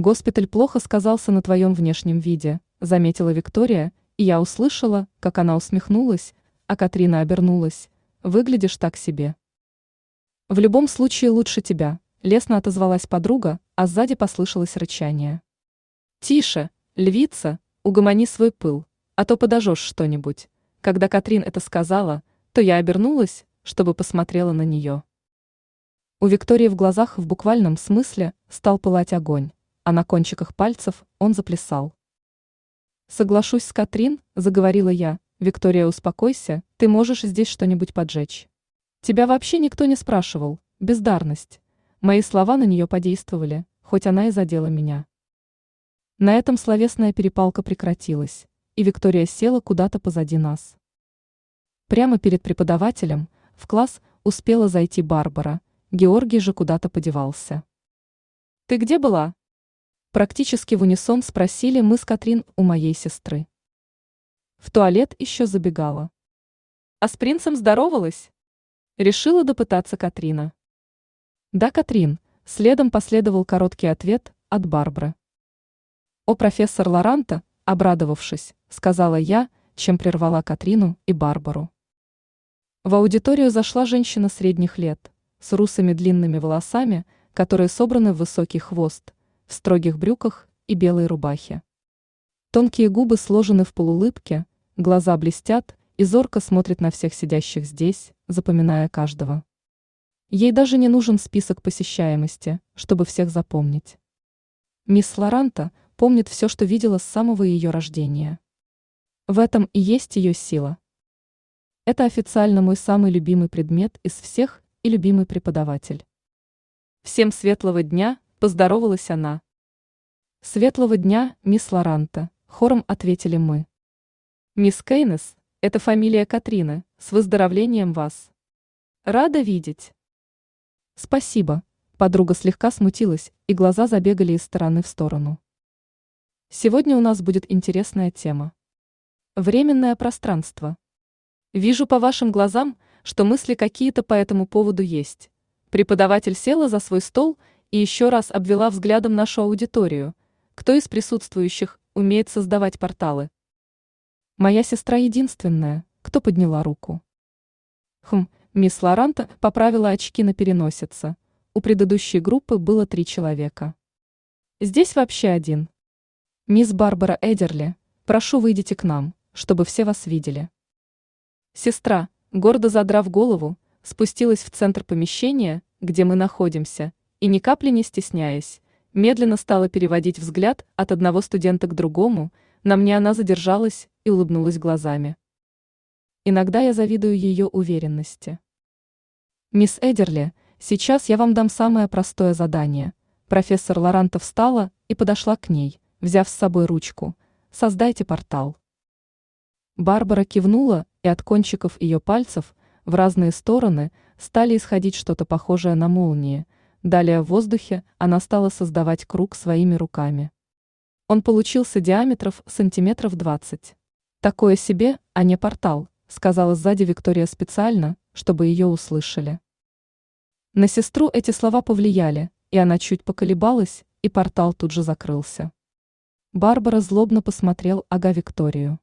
Госпиталь плохо сказался на твоем внешнем виде, заметила Виктория, и я услышала, как она усмехнулась, а Катрина обернулась. Выглядишь так себе. В любом случае лучше тебя, лестно отозвалась подруга, а сзади послышалось рычание. Тише, львица, угомони свой пыл, а то подожжешь что-нибудь. Когда Катрин это сказала, то я обернулась, чтобы посмотрела на нее. У Виктории в глазах в буквальном смысле стал пылать огонь, а на кончиках пальцев он заплясал. «Соглашусь с Катрин», — заговорила я. «Виктория, успокойся, ты можешь здесь что-нибудь поджечь. Тебя вообще никто не спрашивал, бездарность». Мои слова на нее подействовали, хоть она и задела меня. На этом словесная перепалка прекратилась, и Виктория села куда-то позади нас. Прямо перед преподавателем в класс успела зайти Барбара, Георгий же куда-то подевался. «Ты где была?» Практически в унисон спросили мы с Катрин у моей сестры. В туалет еще забегала. «А с принцем здоровалась?» Решила допытаться Катрина. «Да, Катрин», следом последовал короткий ответ от Барбары. «О, профессор Лоранта», обрадовавшись, сказала я, чем прервала Катрину и Барбару. В аудиторию зашла женщина средних лет – с русыми длинными волосами, которые собраны в высокий хвост, в строгих брюках и белой рубахе. Тонкие губы сложены в полуулыбке, глаза блестят и зорко смотрит на всех сидящих здесь, запоминая каждого. Ей даже не нужен список посещаемости, чтобы всех запомнить. Мисс Лоранта помнит все, что видела с самого ее рождения. В этом и есть ее сила. Это официально мой самый любимый предмет из всех и любимый преподаватель. Всем светлого дня, поздоровалась она. Светлого дня, мисс Лоранта, хором ответили мы. Мисс Кейнес, это фамилия Катрины, с выздоровлением вас. Рада видеть. Спасибо. Подруга слегка смутилась, и глаза забегали из стороны в сторону. Сегодня у нас будет интересная тема. Временное пространство. Вижу по вашим глазам, что мысли какие-то по этому поводу есть. Преподаватель села за свой стол и еще раз обвела взглядом нашу аудиторию. Кто из присутствующих умеет создавать порталы? Моя сестра единственная, кто подняла руку. Хм, Мисс Лоранта поправила очки на переносице. У предыдущей группы было три человека. Здесь вообще один. Мисс Барбара Эдерли, прошу выйдите к нам, чтобы все вас видели. Сестра, гордо задрав голову, спустилась в центр помещения, где мы находимся, и ни капли не стесняясь, медленно стала переводить взгляд от одного студента к другому, на мне она задержалась и улыбнулась глазами. Иногда я завидую ее уверенности. Мисс Эдерли, сейчас я вам дам самое простое задание. Профессор Лоранта встала и подошла к ней, взяв с собой ручку. Создайте портал. Барбара кивнула, и от кончиков ее пальцев в разные стороны стали исходить что-то похожее на молнии. Далее в воздухе она стала создавать круг своими руками. Он получился диаметров сантиметров 20. Такое себе, а не портал, сказала сзади Виктория специально, чтобы ее услышали. На сестру эти слова повлияли, и она чуть поколебалась, и портал тут же закрылся. Барбара злобно посмотрел Ага Викторию.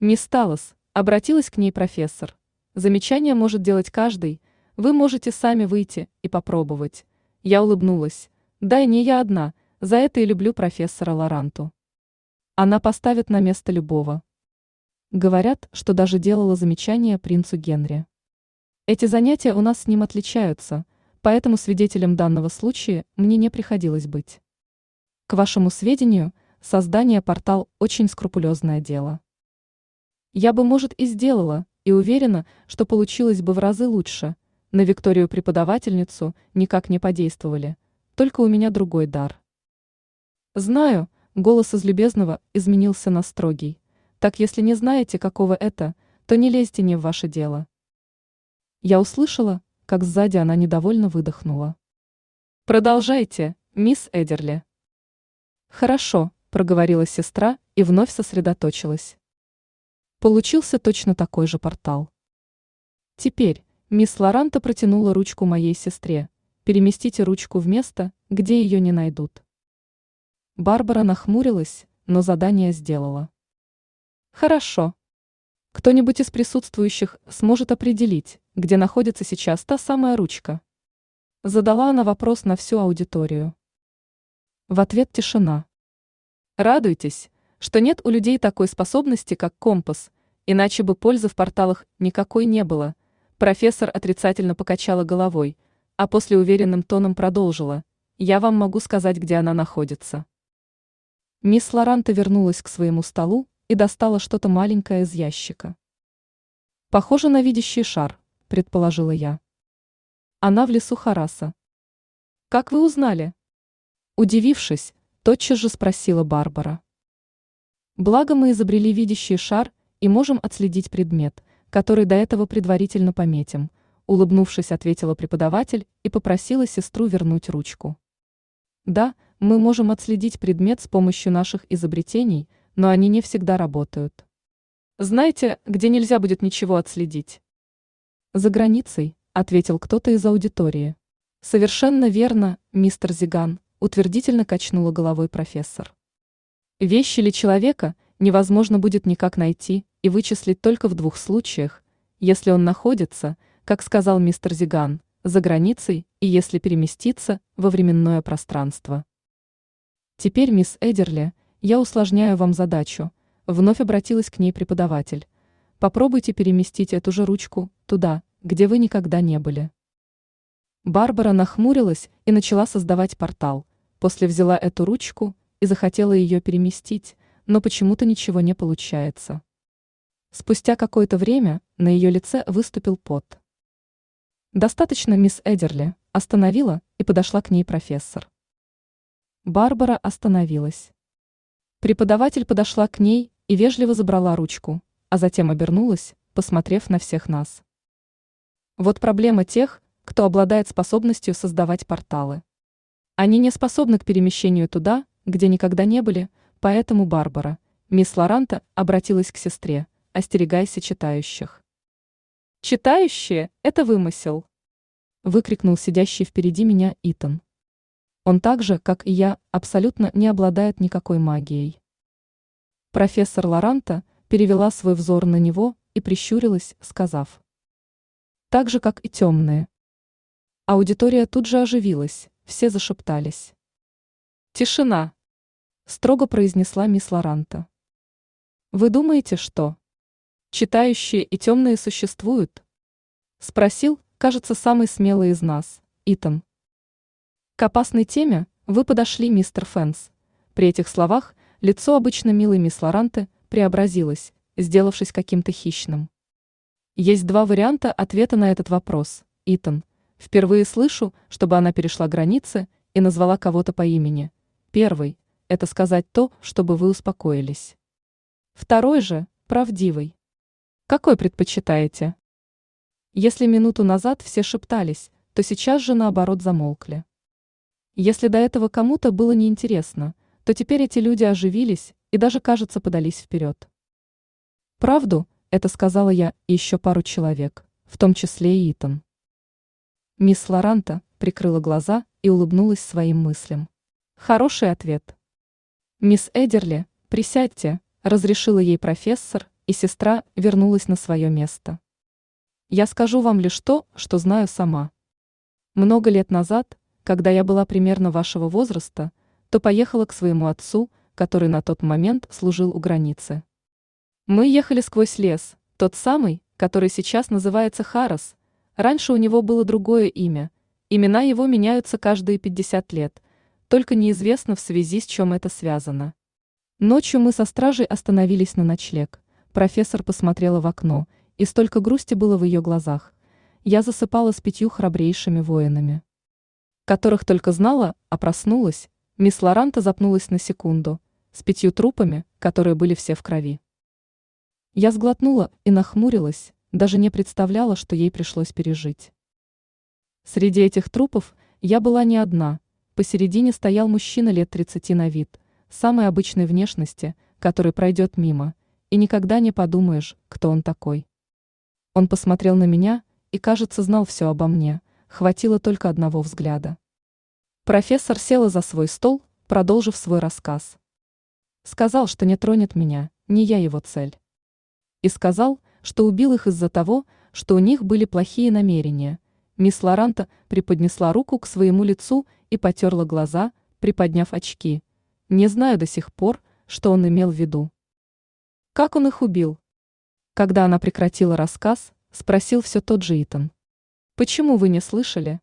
«Мисс Талос», — обратилась к ней профессор, — «замечание может делать каждый, вы можете сами выйти и попробовать». Я улыбнулась. «Да и не я одна, за это и люблю профессора Лоранту. Она поставит на место любого». Говорят, что даже делала замечание принцу Генри. Эти занятия у нас с ним отличаются, поэтому свидетелем данного случая мне не приходилось быть. К вашему сведению, создание портал – очень скрупулезное дело. Я бы, может, и сделала, и уверена, что получилось бы в разы лучше. На Викторию преподавательницу никак не подействовали, только у меня другой дар. Знаю, голос из любезного изменился на строгий. Так если не знаете, какого это, то не лезьте не в ваше дело. Я услышала, как сзади она недовольно выдохнула. Продолжайте, мисс Эдерли. Хорошо, проговорила сестра и вновь сосредоточилась. Получился точно такой же портал. Теперь мисс Лоранта протянула ручку моей сестре. Переместите ручку в место, где ее не найдут. Барбара нахмурилась, но задание сделала. Хорошо. Кто-нибудь из присутствующих сможет определить, где находится сейчас та самая ручка? Задала она вопрос на всю аудиторию. В ответ тишина. Радуйтесь, что нет у людей такой способности, как компас, иначе бы пользы в порталах никакой не было. Профессор отрицательно покачала головой, а после уверенным тоном продолжила. Я вам могу сказать, где она находится. Мисс Лоранта вернулась к своему столу, и достала что-то маленькое из ящика. Похоже на видящий шар, предположила я. Она в лесу Хараса. Как вы узнали? Удивившись, тотчас же спросила Барбара. Благо мы изобрели видящий шар и можем отследить предмет, который до этого предварительно пометим, улыбнувшись, ответила преподаватель и попросила сестру вернуть ручку. Да, мы можем отследить предмет с помощью наших изобретений – но они не всегда работают. Знаете, где нельзя будет ничего отследить? За границей, ответил кто-то из аудитории. Совершенно верно, мистер Зиган, утвердительно качнула головой профессор. Вещи или человека невозможно будет никак найти и вычислить только в двух случаях, если он находится, как сказал мистер Зиган, за границей и если переместиться во временное пространство. Теперь мисс Эдерли я усложняю вам задачу. Вновь обратилась к ней преподаватель. Попробуйте переместить эту же ручку туда, где вы никогда не были. Барбара нахмурилась и начала создавать портал, после взяла эту ручку и захотела ее переместить, но почему-то ничего не получается. Спустя какое-то время на ее лице выступил пот. Достаточно, мисс Эдерли, остановила и подошла к ней профессор. Барбара остановилась. Преподаватель подошла к ней и вежливо забрала ручку, а затем обернулась, посмотрев на всех нас. Вот проблема тех, кто обладает способностью создавать порталы. Они не способны к перемещению туда, где никогда не были, поэтому Барбара, мисс Лоранта, обратилась к сестре, остерегайся читающих. «Читающие – это вымысел!» – выкрикнул сидящий впереди меня Итан. Он так же, как и я, абсолютно не обладает никакой магией. Профессор Лоранта перевела свой взор на него и прищурилась, сказав. Так же, как и темные. Аудитория тут же оживилась, все зашептались. «Тишина!» – строго произнесла мисс Лоранта. «Вы думаете, что?» «Читающие и темные существуют?» – спросил, кажется, самый смелый из нас, Итан. К опасной теме вы подошли, мистер Фэнс. При этих словах лицо обычно милой мисс Лоранты преобразилось, сделавшись каким-то хищным. Есть два варианта ответа на этот вопрос, Итан – Впервые слышу, чтобы она перешла границы и назвала кого-то по имени. Первый – это сказать то, чтобы вы успокоились. Второй же – правдивый. Какой предпочитаете? Если минуту назад все шептались, то сейчас же наоборот замолкли. Если до этого кому-то было неинтересно, то теперь эти люди оживились и даже, кажется, подались вперед. Правду, это сказала я и еще пару человек, в том числе и Итан. Мисс Лоранта прикрыла глаза и улыбнулась своим мыслям. Хороший ответ. Мисс Эдерли, присядьте, разрешила ей профессор, и сестра вернулась на свое место. Я скажу вам лишь то, что знаю сама. Много лет назад, когда я была примерно вашего возраста, то поехала к своему отцу, который на тот момент служил у границы. Мы ехали сквозь лес, тот самый, который сейчас называется Харас, Раньше у него было другое имя. Имена его меняются каждые 50 лет, только неизвестно в связи с чем это связано. Ночью мы со стражей остановились на ночлег. Профессор посмотрела в окно, и столько грусти было в ее глазах. Я засыпала с пятью храбрейшими воинами. Которых только знала, а проснулась, мисс Лоранта запнулась на секунду, с пятью трупами, которые были все в крови. Я сглотнула и нахмурилась, даже не представляла, что ей пришлось пережить. Среди этих трупов я была не одна. Посередине стоял мужчина лет 30 на вид, самой обычной внешности, который пройдет мимо, и никогда не подумаешь, кто он такой. Он посмотрел на меня и, кажется, знал все обо мне, хватило только одного взгляда. Профессор села за свой стол, продолжив свой рассказ. Сказал, что не тронет меня, не я его цель. И сказал, что убил их из-за того, что у них были плохие намерения. Мисс Лоранта приподнесла руку к своему лицу и потерла глаза, приподняв очки. Не знаю до сих пор, что он имел в виду. Как он их убил? Когда она прекратила рассказ, спросил все тот же Итан. Почему вы не слышали?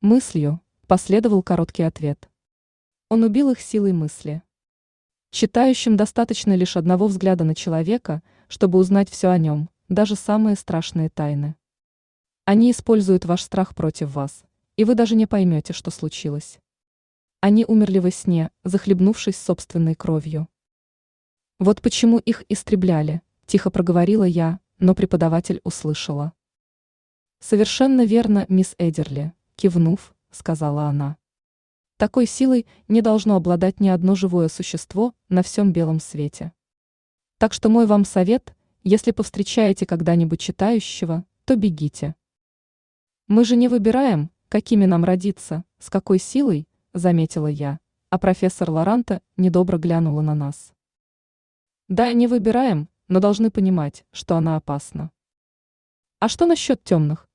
Мыслью, последовал короткий ответ. Он убил их силой мысли. Читающим достаточно лишь одного взгляда на человека – чтобы узнать все о нем, даже самые страшные тайны. Они используют ваш страх против вас, и вы даже не поймете, что случилось. Они умерли во сне, захлебнувшись собственной кровью. Вот почему их истребляли, тихо проговорила я, но преподаватель услышала. Совершенно верно, мисс Эдерли, кивнув, сказала она. Такой силой не должно обладать ни одно живое существо на всем белом свете. Так что мой вам совет, если повстречаете когда-нибудь читающего, то бегите. Мы же не выбираем, какими нам родиться, с какой силой, заметила я, а профессор Лоранта недобро глянула на нас. Да, не выбираем, но должны понимать, что она опасна. А что насчет темных?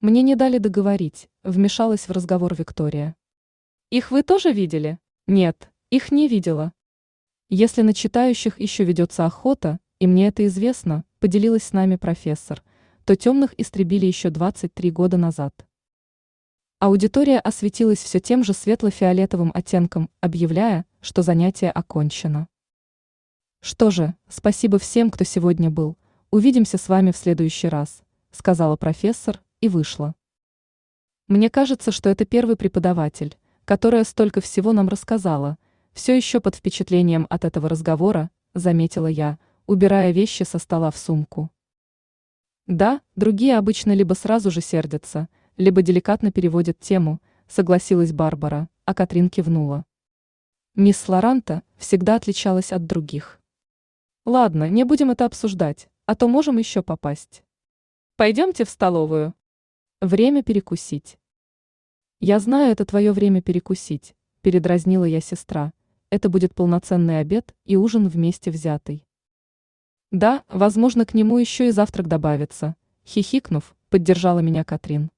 Мне не дали договорить, вмешалась в разговор Виктория. Их вы тоже видели? Нет, их не видела. Если на читающих еще ведется охота, и мне это известно, поделилась с нами профессор, то темных истребили еще 23 года назад. Аудитория осветилась все тем же светло-фиолетовым оттенком, объявляя, что занятие окончено. Что же, спасибо всем, кто сегодня был. Увидимся с вами в следующий раз, сказала профессор и вышла. Мне кажется, что это первый преподаватель, которая столько всего нам рассказала, все еще под впечатлением от этого разговора, заметила я, убирая вещи со стола в сумку. Да, другие обычно либо сразу же сердятся, либо деликатно переводят тему, согласилась Барбара, а Катрин кивнула. Мисс Лоранта всегда отличалась от других. Ладно, не будем это обсуждать, а то можем еще попасть. Пойдемте в столовую. Время перекусить. Я знаю, это твое время перекусить, передразнила я сестра. Это будет полноценный обед и ужин вместе взятый. Да, возможно, к нему еще и завтрак добавится, хихикнув, поддержала меня Катрин.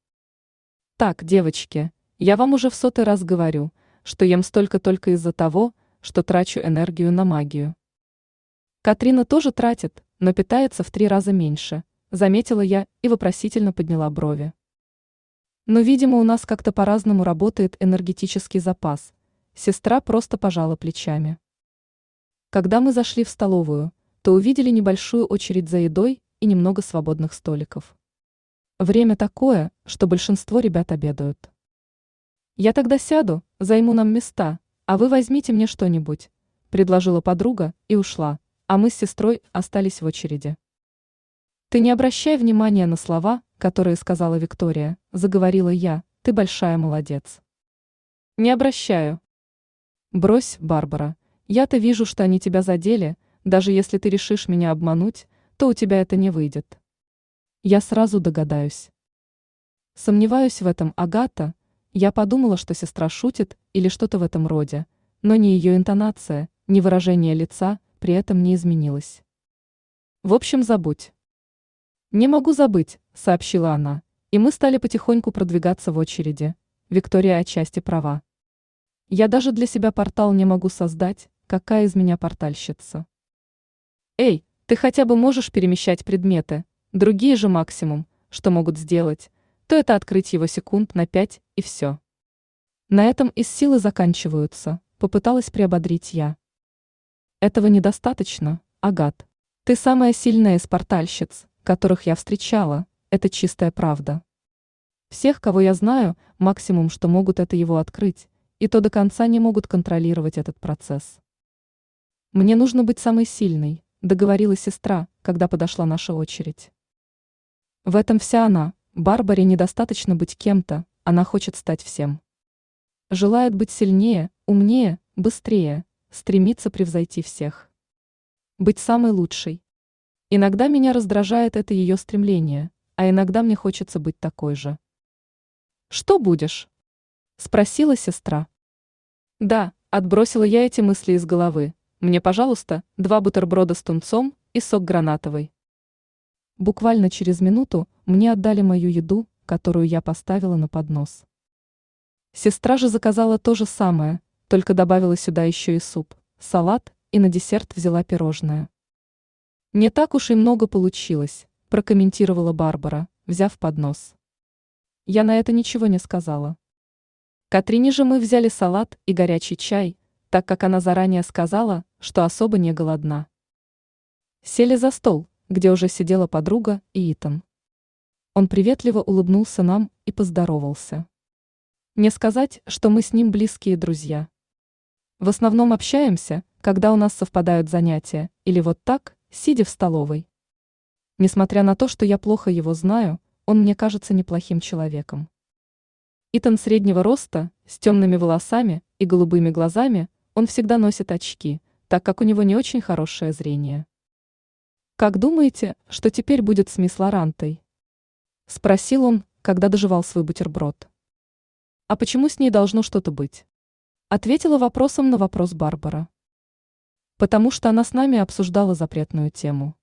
Так, девочки, я вам уже в сотый раз говорю, что ем столько только из-за того, что трачу энергию на магию. Катрина тоже тратит, но питается в три раза меньше, заметила я и вопросительно подняла брови. Но, видимо, у нас как-то по-разному работает энергетический запас. Сестра просто пожала плечами. Когда мы зашли в столовую, то увидели небольшую очередь за едой и немного свободных столиков. Время такое, что большинство ребят обедают. Я тогда сяду, займу нам места, а вы возьмите мне что-нибудь, предложила подруга и ушла, а мы с сестрой остались в очереди. Ты не обращай внимания на слова, которые сказала Виктория, заговорила я, ты большая молодец. Не обращаю. Брось, Барбара, я-то вижу, что они тебя задели, даже если ты решишь меня обмануть, то у тебя это не выйдет. Я сразу догадаюсь. Сомневаюсь в этом, Агата, я подумала, что сестра шутит или что-то в этом роде, но ни ее интонация, ни выражение лица при этом не изменилось. В общем, забудь. «Не могу забыть», — сообщила она, и мы стали потихоньку продвигаться в очереди. Виктория отчасти права. Я даже для себя портал не могу создать, какая из меня портальщица. Эй, ты хотя бы можешь перемещать предметы, другие же максимум, что могут сделать, то это открыть его секунд на пять и все. На этом из силы заканчиваются, попыталась приободрить я. Этого недостаточно, Агат. Ты самая сильная из портальщиц, которых я встречала, это чистая правда. Всех, кого я знаю, максимум, что могут это его открыть, и то до конца не могут контролировать этот процесс. Мне нужно быть самой сильной, договорилась сестра, когда подошла наша очередь. В этом вся она, Барбаре недостаточно быть кем-то, она хочет стать всем. Желает быть сильнее, умнее, быстрее, стремится превзойти всех. Быть самой лучшей, Иногда меня раздражает это ее стремление, а иногда мне хочется быть такой же. «Что будешь?» – спросила сестра. «Да», – отбросила я эти мысли из головы. «Мне, пожалуйста, два бутерброда с тунцом и сок гранатовый». Буквально через минуту мне отдали мою еду, которую я поставила на поднос. Сестра же заказала то же самое, только добавила сюда еще и суп, салат и на десерт взяла пирожное. Не так уж и много получилось, прокомментировала Барбара, взяв поднос. Я на это ничего не сказала. Катрине же мы взяли салат и горячий чай, так как она заранее сказала, что особо не голодна. Сели за стол, где уже сидела подруга и Итан. Он приветливо улыбнулся нам и поздоровался. Не сказать, что мы с ним близкие друзья. В основном общаемся, когда у нас совпадают занятия, или вот так, сидя в столовой. Несмотря на то, что я плохо его знаю, он мне кажется неплохим человеком. Итан среднего роста, с темными волосами и голубыми глазами, он всегда носит очки, так как у него не очень хорошее зрение. «Как думаете, что теперь будет с мисс Лорантой?» – спросил он, когда доживал свой бутерброд. «А почему с ней должно что-то быть?» – ответила вопросом на вопрос Барбара потому что она с нами обсуждала запретную тему.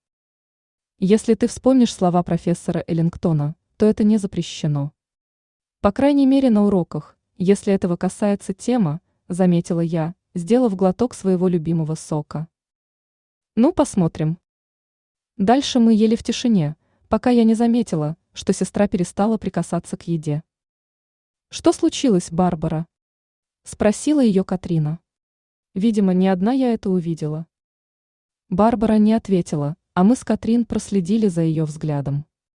Если ты вспомнишь слова профессора Эллингтона, то это не запрещено. По крайней мере на уроках, если этого касается тема, заметила я, сделав глоток своего любимого сока. Ну, посмотрим. Дальше мы ели в тишине, пока я не заметила, что сестра перестала прикасаться к еде. Что случилось, Барбара? Спросила ее Катрина. Видимо, не одна я это увидела. Барбара не ответила, а мы с Катрин проследили за ее взглядом.